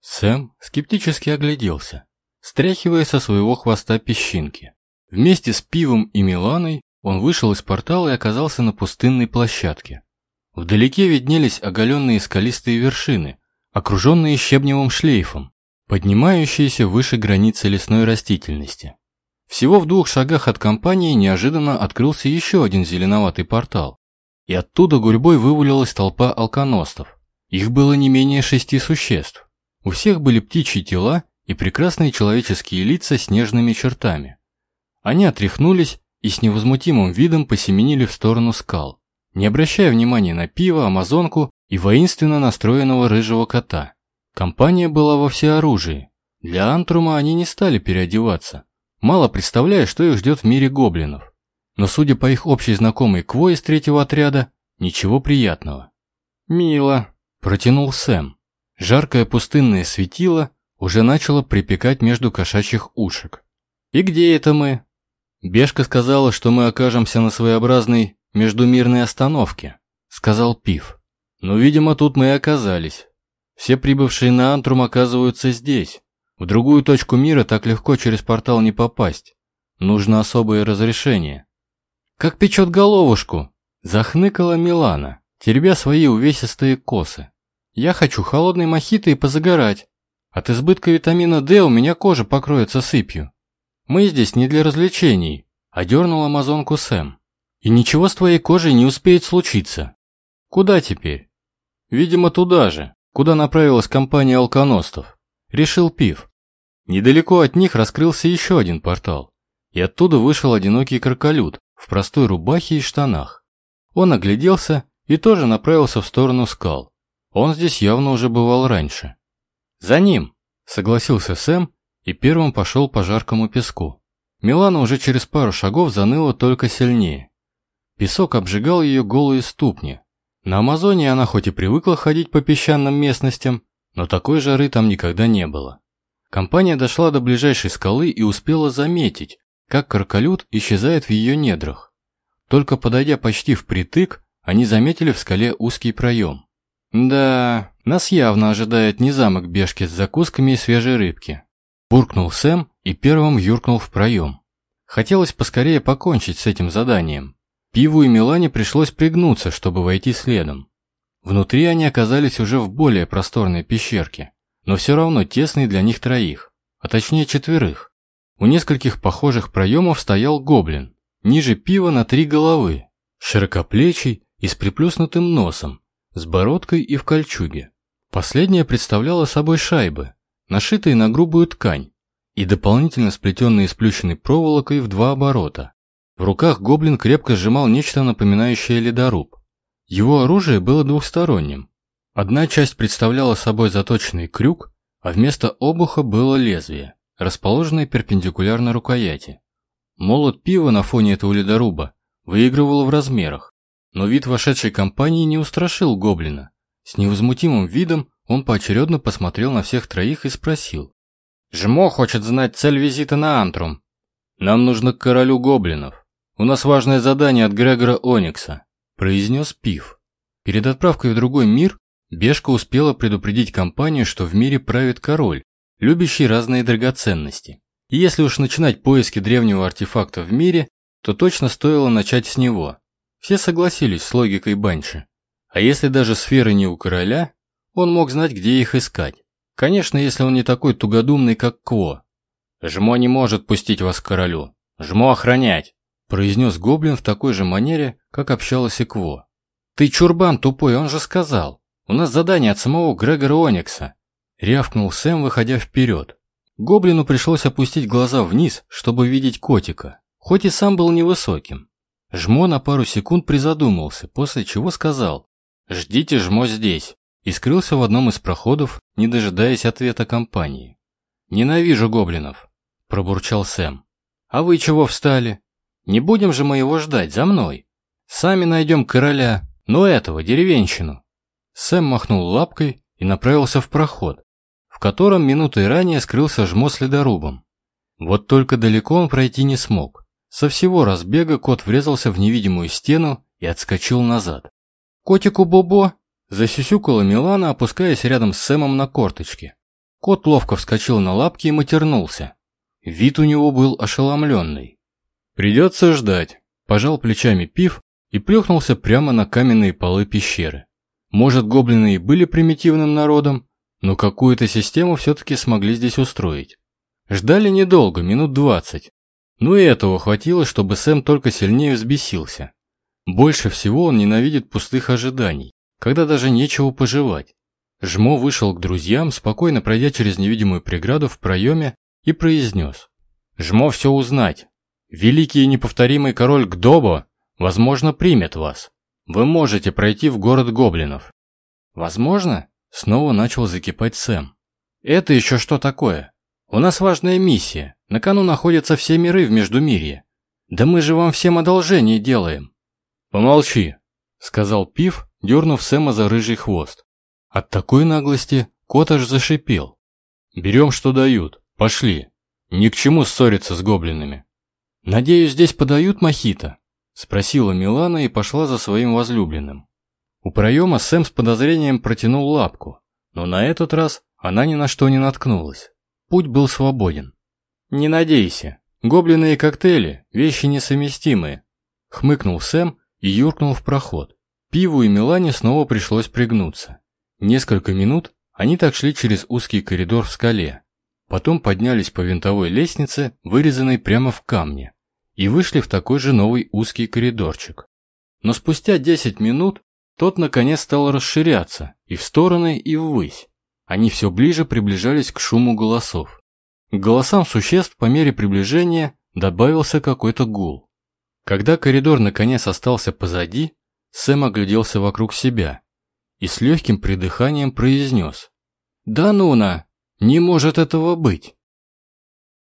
Сэм скептически огляделся, стряхивая со своего хвоста песчинки. Вместе с Пивом и Миланой он вышел из портала и оказался на пустынной площадке. Вдалеке виднелись оголенные скалистые вершины, окруженные щебневым шлейфом, поднимающиеся выше границы лесной растительности. Всего в двух шагах от компании неожиданно открылся еще один зеленоватый портал, и оттуда гурьбой вывалилась толпа алконостов. Их было не менее шести существ. У всех были птичьи тела и прекрасные человеческие лица с нежными чертами. Они отряхнулись и с невозмутимым видом посеменили в сторону скал, не обращая внимания на пиво, амазонку и воинственно настроенного рыжего кота. Компания была во всеоружии. Для Антрума они не стали переодеваться, мало представляя, что их ждет в мире гоблинов. Но судя по их общей знакомой Кво из третьего отряда, ничего приятного. «Мило», – протянул Сэм. Жаркое пустынное светило уже начало припекать между кошачьих ушек. «И где это мы?» «Бешка сказала, что мы окажемся на своеобразной междумирной остановке», — сказал Пив. «Но, видимо, тут мы и оказались. Все прибывшие на Антрум оказываются здесь. В другую точку мира так легко через портал не попасть. Нужно особое разрешение». «Как печет головушку!» — захныкала Милана, теребя свои увесистые косы. «Я хочу холодной мохито и позагорать. От избытка витамина D у меня кожа покроется сыпью». Мы здесь не для развлечений, одернул амазонку Сэм. И ничего с твоей кожей не успеет случиться. Куда теперь? Видимо, туда же, куда направилась компания алконостов. Решил Пив. Недалеко от них раскрылся еще один портал, и оттуда вышел одинокий кроколют в простой рубахе и штанах. Он огляделся и тоже направился в сторону скал. Он здесь явно уже бывал раньше. «За ним!» — согласился Сэм и первым пошел по жаркому песку. Милана уже через пару шагов заныла только сильнее. Песок обжигал ее голые ступни. На Амазоне она хоть и привыкла ходить по песчаным местностям, но такой жары там никогда не было. Компания дошла до ближайшей скалы и успела заметить, как каркалют исчезает в ее недрах. Только подойдя почти впритык, они заметили в скале узкий проем. Да, нас явно ожидает не замок Бешки с закусками и свежей рыбки, Буркнул Сэм и первым юркнул в проем. Хотелось поскорее покончить с этим заданием. Пиву и Милане пришлось пригнуться, чтобы войти следом. Внутри они оказались уже в более просторной пещерке, но все равно тесной для них троих, а точнее четверых. У нескольких похожих проемов стоял гоблин, ниже пива на три головы, широкоплечий и с приплюснутым носом, с бородкой и в кольчуге. Последняя представляла собой шайбы, нашитые на грубую ткань и дополнительно сплетенные сплющенной проволокой в два оборота. В руках гоблин крепко сжимал нечто напоминающее ледоруб. Его оружие было двухсторонним. Одна часть представляла собой заточенный крюк, а вместо обуха было лезвие, расположенное перпендикулярно рукояти. Молот пива на фоне этого ледоруба выигрывал в размерах, но вид вошедшей компании не устрашил гоблина. С невозмутимым видом он поочередно посмотрел на всех троих и спросил. «Жмо хочет знать цель визита на Антрум. Нам нужно к королю гоблинов. У нас важное задание от Грегора Оникса», – произнес Пив. Перед отправкой в другой мир Бешка успела предупредить компанию, что в мире правит король, любящий разные драгоценности. И если уж начинать поиски древнего артефакта в мире, то точно стоило начать с него. Все согласились с логикой Банши. А если даже сферы не у короля, он мог знать, где их искать. Конечно, если он не такой тугодумный, как Кво. «Жмо не может пустить вас к королю. Жмо охранять», произнес гоблин в такой же манере, как общалась и Кво. «Ты чурбан тупой, он же сказал. У нас задание от самого Грегора Оникса», рявкнул Сэм, выходя вперед. Гоблину пришлось опустить глаза вниз, чтобы видеть котика, хоть и сам был невысоким. Жмо на пару секунд призадумался, после чего сказал «Ждите Жмо здесь» и скрылся в одном из проходов, не дожидаясь ответа компании. «Ненавижу гоблинов», – пробурчал Сэм. «А вы чего встали? Не будем же мы его ждать, за мной. Сами найдем короля, но этого, деревенщину». Сэм махнул лапкой и направился в проход, в котором минутой ранее скрылся жмо ледорубом. Вот только далеко он пройти не смог. Со всего разбега кот врезался в невидимую стену и отскочил назад. «Котику Бобо!» Засюсюкала Милана, опускаясь рядом с Сэмом на корточки. Кот ловко вскочил на лапки и матернулся. Вид у него был ошеломленный. «Придется ждать», – пожал плечами Пив и плюхнулся прямо на каменные полы пещеры. Может, гоблины и были примитивным народом, но какую-то систему все-таки смогли здесь устроить. Ждали недолго, минут двадцать. Но и этого хватило, чтобы Сэм только сильнее взбесился. Больше всего он ненавидит пустых ожиданий, когда даже нечего пожевать. Жмо вышел к друзьям, спокойно пройдя через невидимую преграду в проеме, и произнес. «Жмо все узнать. Великий и неповторимый король Гдобо, возможно, примет вас. Вы можете пройти в город гоблинов». «Возможно?» — снова начал закипать Сэм. «Это еще что такое? У нас важная миссия. На кону находятся все миры в Междумирье. Да мы же вам всем одолжение делаем». «Помолчи», — сказал Пив, дернув Сэма за рыжий хвост. От такой наглости кот аж зашипел. «Берем, что дают. Пошли. Ни к чему ссориться с гоблинами». «Надеюсь, здесь подают мохито?» — спросила Милана и пошла за своим возлюбленным. У проема Сэм с подозрением протянул лапку, но на этот раз она ни на что не наткнулась. Путь был свободен. «Не надейся. Гоблины и коктейли – вещи несовместимые», – хмыкнул Сэм и юркнул в проход. Пиву и Милане снова пришлось пригнуться. Несколько минут они так шли через узкий коридор в скале. Потом поднялись по винтовой лестнице, вырезанной прямо в камне, и вышли в такой же новый узкий коридорчик. Но спустя 10 минут тот, наконец, стал расширяться и в стороны, и ввысь. Они все ближе приближались к шуму голосов. К голосам существ по мере приближения добавился какой-то гул. Когда коридор наконец остался позади, Сэм огляделся вокруг себя и с легким придыханием произнес. «Да ну! Не может этого быть!»